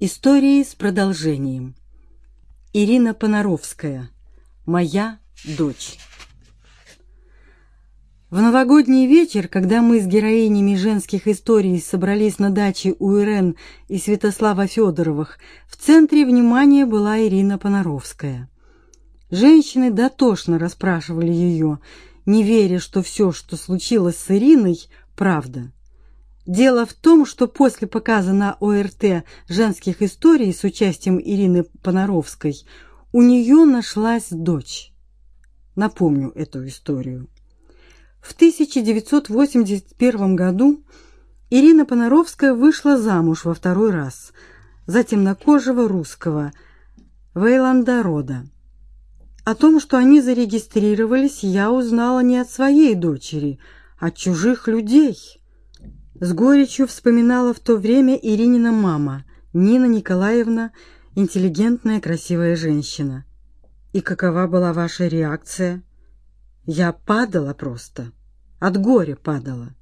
Истории с продолжением. Ирина Понаровская. Моя дочь. В новогодний вечер, когда мы с героинями женских историй собрались на даче у Ирен и Святослава Федоровых, в центре внимания была Ирина Понаровская. Женщины дотошно расспрашивали ее, не веря, что все, что случилось с Ириной, правда. Дело в том, что после показа на ОРТ женских историй с участием Ирины Понаровской у нее нашлась дочь. Напомню эту историю. В 1981 году Ирина Понаровская вышла замуж во второй раз за темнокожего русского Вейланда рода. О том, что они зарегистрировались, я узнала не от своей дочери, а от чужих людей – с горечью вспоминала в то время Иринина мама, Нина Николаевна, интеллигентная, красивая женщина. И какова была ваша реакция? Я падала просто. От горя падала.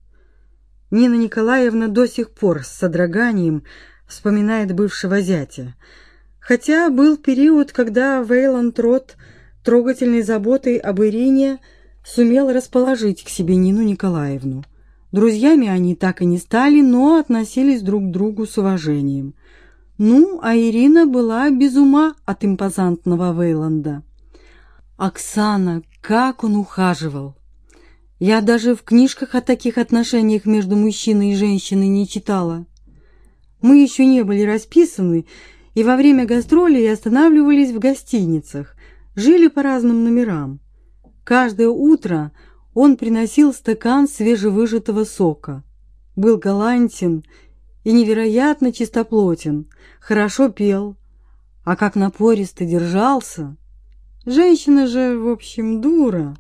Нина Николаевна до сих пор с содроганием вспоминает бывшего зятя. Хотя был период, когда Вейланд Рот трогательной заботой об Ирине сумел расположить к себе Нину Николаевну. Друзьями они так и не стали, но относились друг к другу с уважением. Ну, а Ирина была без ума от импозантного Вейланда. Оксана, как он ухаживал! Я даже в книжках о таких отношениях между мужчиной и женщиной не читала. Мы еще не были расписаны, и во время гастролей останавливались в гостиницах, жили по разным номерам. Каждое утро он приносил стакан свежевыжатого сока. Был галантен и невероятно чистоплотен, хорошо пел, а как напористо держался. Женщина же, в общем, дура.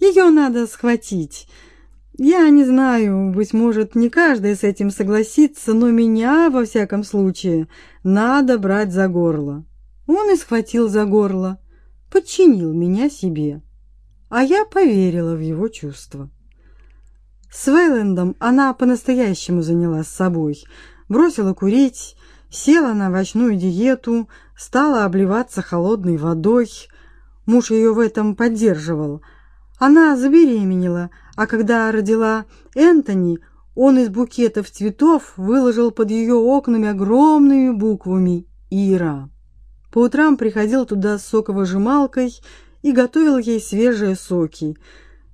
Ее надо схватить. Я не знаю, быть может, не каждый с этим согласится, но меня, во всяком случае, надо брать за горло. Он и схватил за горло, подчинил меня себе а я поверила в его чувства. С Вейлендом она по-настоящему занялась собой, бросила курить, села на овощную диету, стала обливаться холодной водой. Муж ее в этом поддерживал. Она забеременела, а когда родила Энтони, он из букетов цветов выложил под ее окнами огромными буквами «Ира». По утрам приходил туда с соковыжималкой и готовил ей свежие соки.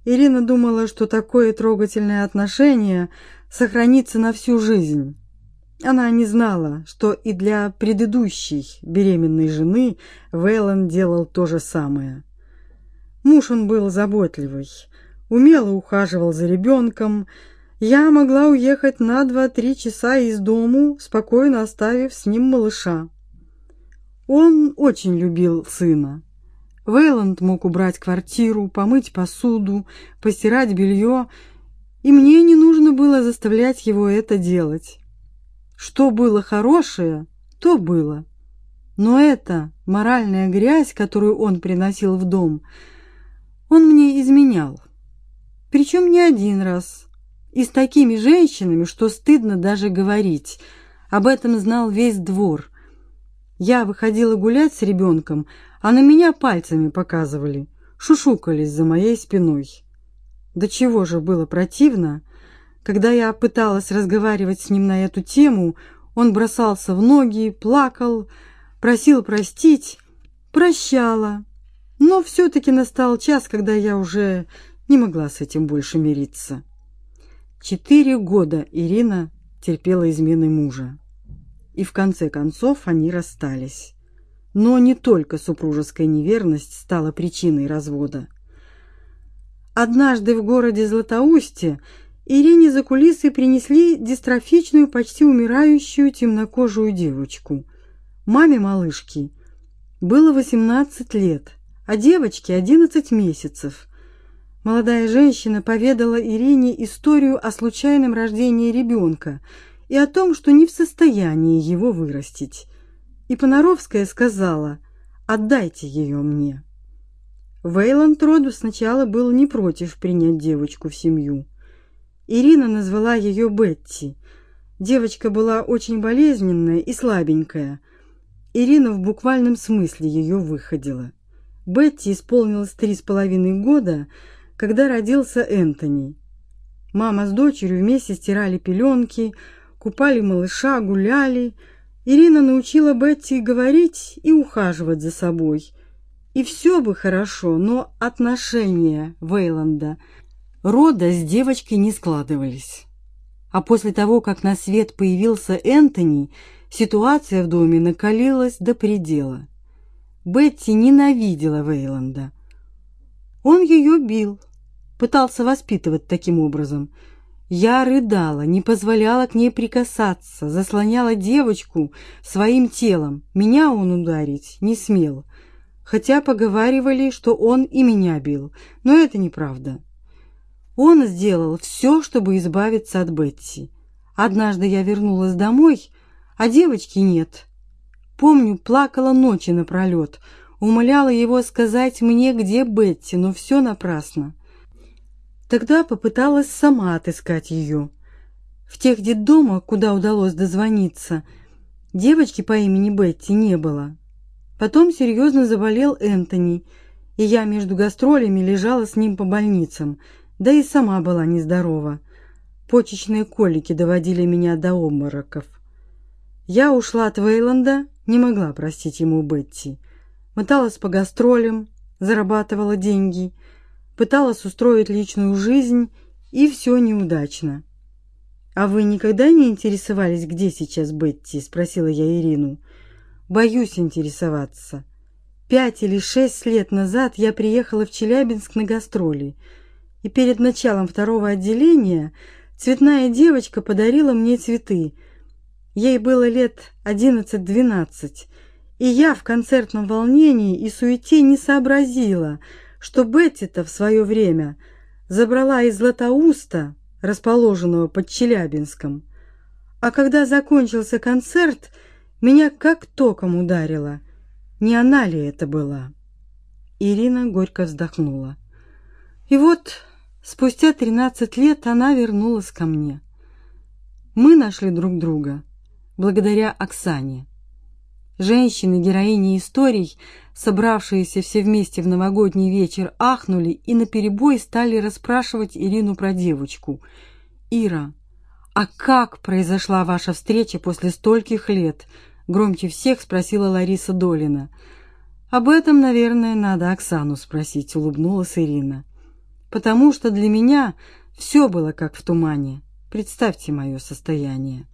Ирина думала, что такое трогательное отношение сохранится на всю жизнь. Она не знала, что и для предыдущей беременной жены Вейлон делал то же самое. Муж он был заботливый, умело ухаживал за ребенком. Я могла уехать на два-три часа из дому, спокойно оставив с ним малыша. Он очень любил сына. Вейланд мог убрать квартиру, помыть посуду, постирать белье, и мне не нужно было заставлять его это делать. Что было хорошее, то было. Но эта моральная грязь, которую он приносил в дом, он мне изменял. Причем не один раз. И с такими женщинами, что стыдно даже говорить. Об этом знал весь двор. Я выходила гулять с ребенком, а на меня пальцами показывали, шушукались за моей спиной. До чего же было противно, когда я пыталась разговаривать с ним на эту тему, он бросался в ноги, плакал, просил простить, прощала. Но все таки настал час, когда я уже не могла с этим больше мириться. Четыре года Ирина терпела измены мужа. И в конце концов они расстались. Но не только супружеская неверность стала причиной развода. Однажды в городе Златоусте Ирине за кулисы принесли дистрофичную, почти умирающую темнокожую девочку. Маме малышки было 18 лет, а девочке 11 месяцев. Молодая женщина поведала Ирине историю о случайном рождении ребенка и о том, что не в состоянии его вырастить и Понаровская сказала «Отдайте ее мне». Вейланд Роду сначала был не против принять девочку в семью. Ирина назвала ее Бетти. Девочка была очень болезненная и слабенькая. Ирина в буквальном смысле ее выходила. Бетти исполнилось три с половиной года, когда родился Энтони. Мама с дочерью вместе стирали пеленки, купали малыша, гуляли. Ирина научила Бетти говорить и ухаживать за собой. И все бы хорошо, но отношения Вейланда рода с девочкой не складывались. А после того, как на свет появился Энтони, ситуация в доме накалилась до предела. Бетти ненавидела Вейланда. Он ее бил, пытался воспитывать таким образом. Я рыдала, не позволяла к ней прикасаться, заслоняла девочку своим телом. Меня он ударить не смел, хотя поговаривали, что он и меня бил, но это неправда. Он сделал все, чтобы избавиться от Бетти. Однажды я вернулась домой, а девочки нет. Помню, плакала ночи напролет, умоляла его сказать мне, где Бетти, но все напрасно. Тогда попыталась сама отыскать ее. В тех детдомах, куда удалось дозвониться, девочки по имени Бетти не было. Потом серьезно заболел Энтони, и я между гастролями лежала с ним по больницам – да и сама была нездорова. Почечные колики доводили меня до обмороков. Я ушла от Вейланда, не могла простить ему Бетти. Моталась по гастролям, зарабатывала деньги, пыталась устроить личную жизнь, и все неудачно. А вы никогда не интересовались, где сейчас Бетти, спросила я Ирину. Боюсь интересоваться. Пять или шесть лет назад я приехала в Челябинск на гастроли и перед началом второго отделения цветная девочка подарила мне цветы. Ей было лет одиннадцать-двенадцать, и я в концертном волнении и суете не сообразила, что Бетти-то в свое время забрала из Златоуста, расположенного под Челябинском. А когда закончился концерт, меня как током ударило. Не она ли это была? Ирина горько вздохнула. И вот Спустя тринадцать лет она вернулась ко мне. Мы нашли друг друга благодаря Оксане. Женщины, героини историй, собравшиеся все вместе в новогодний вечер, ахнули и наперебой стали расспрашивать Ирину про девочку. «Ира, а как произошла ваша встреча после стольких лет?» Громче всех спросила Лариса Долина. «Об этом, наверное, надо Оксану спросить», — улыбнулась Ирина потому что для меня все было как в тумане. Представьте мое состояние.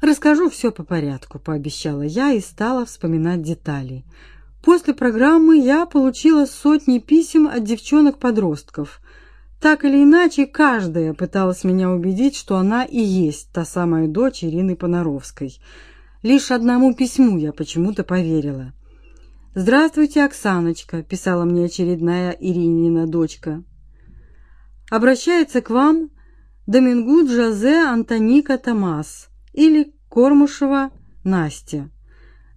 Расскажу все по порядку, пообещала я и стала вспоминать детали. После программы я получила сотни писем от девчонок-подростков. Так или иначе, каждая пыталась меня убедить, что она и есть та самая дочь Ирины Понаровской. Лишь одному письму я почему-то поверила. «Здравствуйте, Оксаночка», — писала мне очередная Иринина дочка. «Обращается к вам Домингу Джозе Антоника Томас или Кормушева Настя.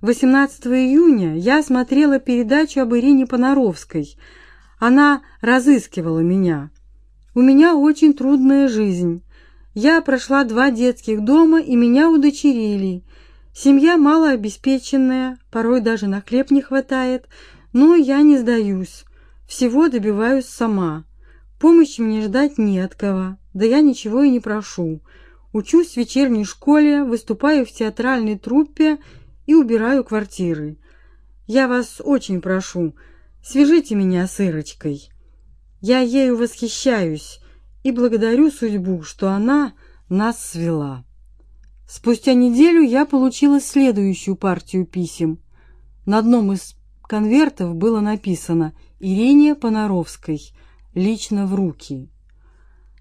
18 июня я смотрела передачу об Ирине Понаровской. Она разыскивала меня. У меня очень трудная жизнь. Я прошла два детских дома, и меня удочерили. Семья малообеспеченная, порой даже на хлеб не хватает, но я не сдаюсь. Всего добиваюсь сама. Помощи мне ждать не от кого, да я ничего и не прошу. Учусь в вечерней школе, выступаю в театральной труппе и убираю квартиры. Я вас очень прошу, свяжите меня с Ирочкой. Я ею восхищаюсь и благодарю судьбу, что она нас свела. Спустя неделю я получила следующую партию писем. На одном из конвертов было написано «Ирине Понаровской, лично в руки».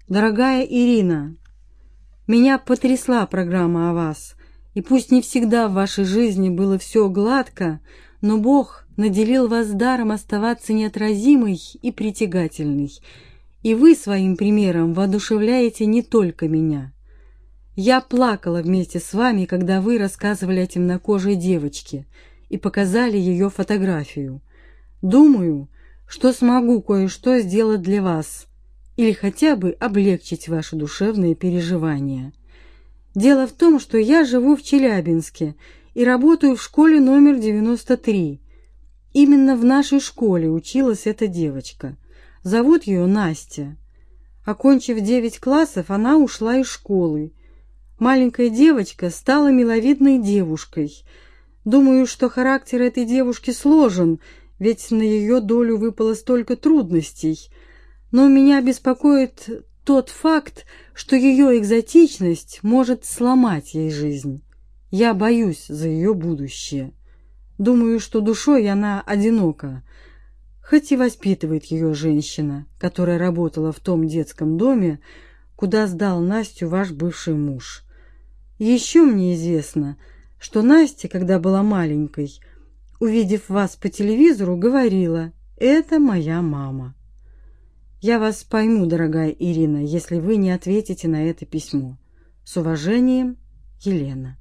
Дорогая Ирина, меня потрясла программа о вас, и пусть не всегда в вашей жизни было все гладко, но Бог наделил вас даром оставаться неотразимой и притягательной, и вы своим примером воодушевляете не только меня. Я плакала вместе с вами, когда вы рассказывали о темнокожей девочке и показали ее фотографию. Думаю, что смогу кое-что сделать для вас или хотя бы облегчить ваши душевные переживания. Дело в том, что я живу в Челябинске и работаю в школе номер 93. Именно в нашей школе училась эта девочка. Зовут ее Настя. Окончив девять классов, она ушла из школы. Маленькая девочка стала миловидной девушкой. Думаю, что характер этой девушки сложен, ведь на ее долю выпало столько трудностей. Но меня беспокоит тот факт, что ее экзотичность может сломать ей жизнь. Я боюсь за ее будущее. Думаю, что душой она одинока, хоть и воспитывает ее женщина, которая работала в том детском доме, куда сдал Настю ваш бывший муж. Еще мне известно, что Настя, когда была маленькой, увидев вас по телевизору, говорила «Это моя мама». Я вас пойму, дорогая Ирина, если вы не ответите на это письмо. С уважением, Елена.